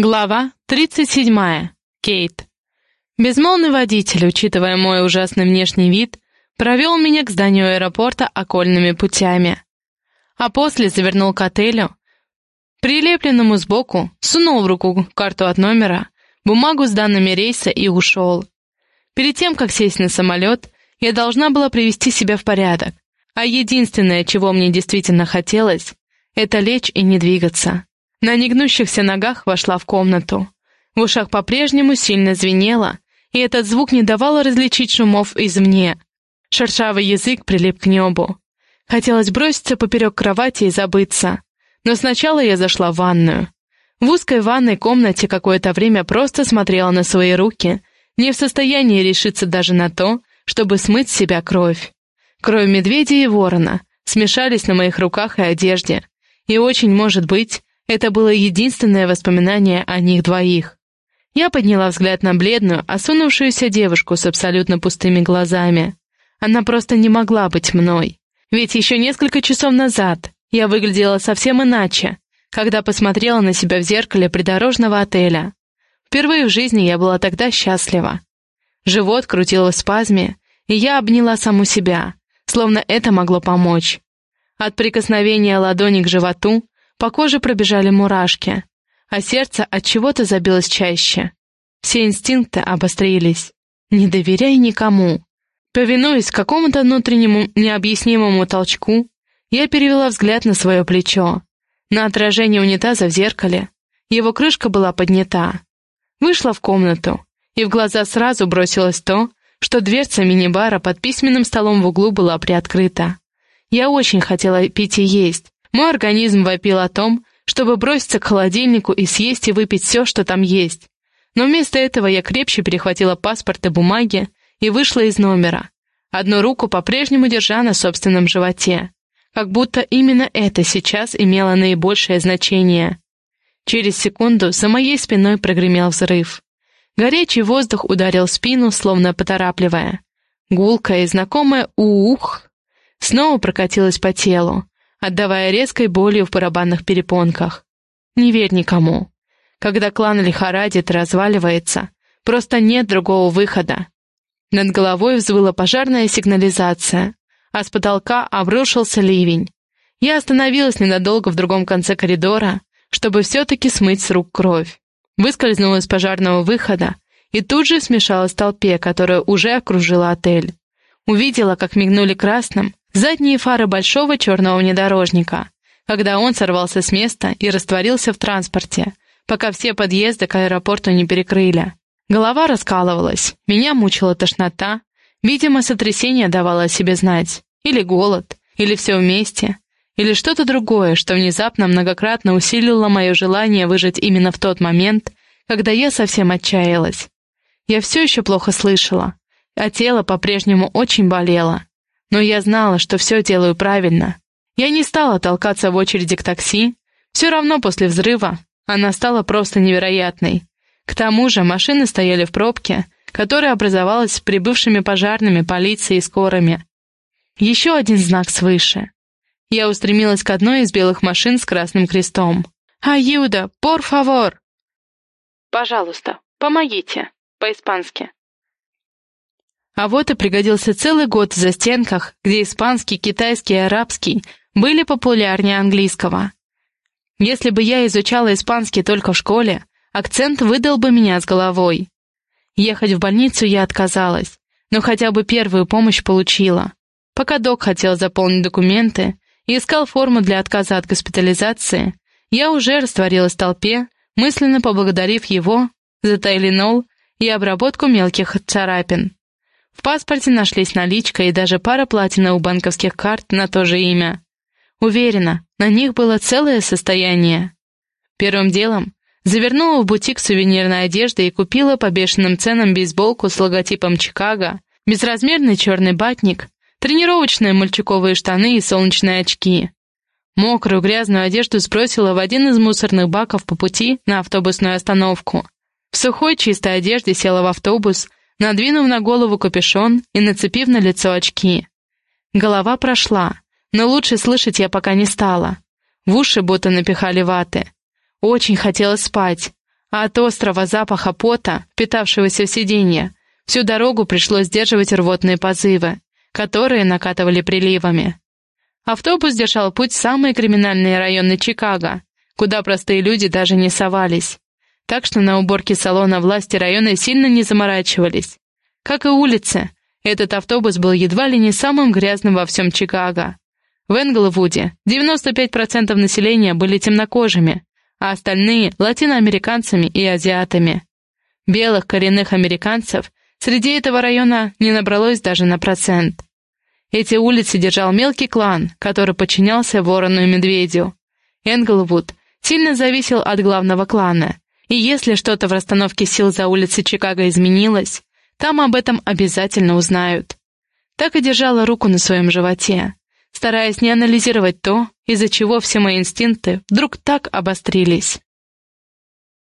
Глава 37. Кейт. Безмолвный водитель, учитывая мой ужасный внешний вид, провел меня к зданию аэропорта окольными путями. А после завернул к отелю, прилепленному сбоку, сунул в руку карту от номера, бумагу с данными рейса и ушел. Перед тем, как сесть на самолет, я должна была привести себя в порядок, а единственное, чего мне действительно хотелось, это лечь и не двигаться. На негнущихся ногах вошла в комнату. В ушах по-прежнему сильно звенело, и этот звук не давал различить шумов извне. Шершавый язык прилип к небу. Хотелось броситься поперек кровати и забыться. Но сначала я зашла в ванную. В узкой ванной комнате какое-то время просто смотрела на свои руки, не в состоянии решиться даже на то, чтобы смыть с себя кровь. Кровь медведя и ворона смешались на моих руках и одежде, и очень, может быть, это было единственное воспоминание о них двоих. Я подняла взгляд на бледную, осунувшуюся девушку с абсолютно пустыми глазами. Она просто не могла быть мной. Ведь еще несколько часов назад я выглядела совсем иначе, когда посмотрела на себя в зеркале придорожного отеля. Впервые в жизни я была тогда счастлива. Живот крутило в спазме, и я обняла саму себя, словно это могло помочь. От прикосновения ладони к животу по коже пробежали мурашки, а сердце от чего-то забилось чаще. Все инстинкты обострились. Не доверяй никому. Повинуясь какому-то внутреннему необъяснимому толчку, я перевела взгляд на свое плечо, на отражение унитаза в зеркале. Его крышка была поднята. Вышла в комнату, и в глаза сразу бросилось то, что дверца мини-бара под письменным столом в углу была приоткрыта. Я очень хотела пить и есть, мой организм вопил о том, чтобы броситься к холодильнику и съесть и выпить все, что там есть. Но вместо этого я крепче перехватила паспорт и бумаги и вышла из номера, одну руку по-прежнему держа на собственном животе, как будто именно это сейчас имело наибольшее значение. Через секунду за моей спиной прогремел взрыв. Горячий воздух ударил спину, словно поторапливая. Гулкое и знакомое «ух» снова прокатилось по телу, отдавая резкой болью в барабанных перепонках. Не верь никому. Когда клан лихорадит разваливается, просто нет другого выхода. Над головой взвыла пожарная сигнализация, а с потолка обрушился ливень. Я остановилась ненадолго в другом конце коридора, чтобы все-таки смыть с рук кровь. Выскользнула из пожарного выхода и тут же смешалась в толпе, которая уже окружила отель. Увидела, как мигнули красным, задние фары большого черного внедорожника, когда он сорвался с места и растворился в транспорте, пока все подъезды к аэропорту не перекрыли. Голова раскалывалась, меня мучила тошнота, видимо, сотрясение давало о себе знать, или голод, или все вместе, или что-то другое, что внезапно многократно усилило мое желание выжить именно в тот момент, когда я совсем отчаялась. Я все еще плохо слышала, а тело по-прежнему очень болело. Но я знала, что все делаю правильно. Я не стала толкаться в очереди к такси. Все равно после взрыва она стала просто невероятной. К тому же машины стояли в пробке, которая образовалась с прибывшими пожарными, полицией и скорыми. Еще один знак свыше. Я устремилась к одной из белых машин с красным крестом. «Аюда, пор фавор!» «Пожалуйста, помогите!» По-испански. А вот и пригодился целый год в застенках, где испанский, китайский и арабский были популярнее английского. Если бы я изучала испанский только в школе, акцент выдал бы меня с головой. Ехать в больницу я отказалась, но хотя бы первую помощь получила. Пока док хотел заполнить документы и искал форму для отказа от госпитализации, я уже растворилась в толпе, мысленно поблагодарив его за тайленол и обработку мелких царапин. В паспорте нашлись наличка и даже пара платиновых банковских карт на то же имя. Уверена, на них было целое состояние. Первым делом завернула в бутик сувенирной одежды и купила по бешеным ценам бейсболку с логотипом Чикаго, безразмерный черный батник, тренировочные мальчиковые штаны и солнечные очки. Мокрую грязную одежду сбросила в один из мусорных баков по пути на автобусную остановку. В сухой чистой одежде села в автобус, надвинув на голову капюшон и нацепив на лицо очки. Голова прошла, но лучше слышать я пока не стала. В уши будто напихали ваты. Очень хотелось спать, а от острого запаха пота, впитавшегося в сиденье, всю дорогу пришлось сдерживать рвотные позывы, которые накатывали приливами. Автобус держал путь в самые криминальные районы Чикаго, куда простые люди даже не совались. Так что на уборке салона власти района сильно не заморачивались. Как и улицы, этот автобус был едва ли не самым грязным во всем Чикаго. В Энглвуде 95% населения были темнокожими, а остальные — латиноамериканцами и азиатами. Белых коренных американцев среди этого района не набралось даже на процент. Эти улицы держал мелкий клан, который подчинялся ворону и медведю. Энглвуд сильно зависел от главного клана, и если что-то в расстановке сил за улицей Чикаго изменилось, там об этом обязательно узнают. Так и держала руку на своем животе, стараясь не анализировать то, из-за чего все мои инстинкты вдруг так обострились.